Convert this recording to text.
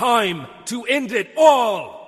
time to end it all!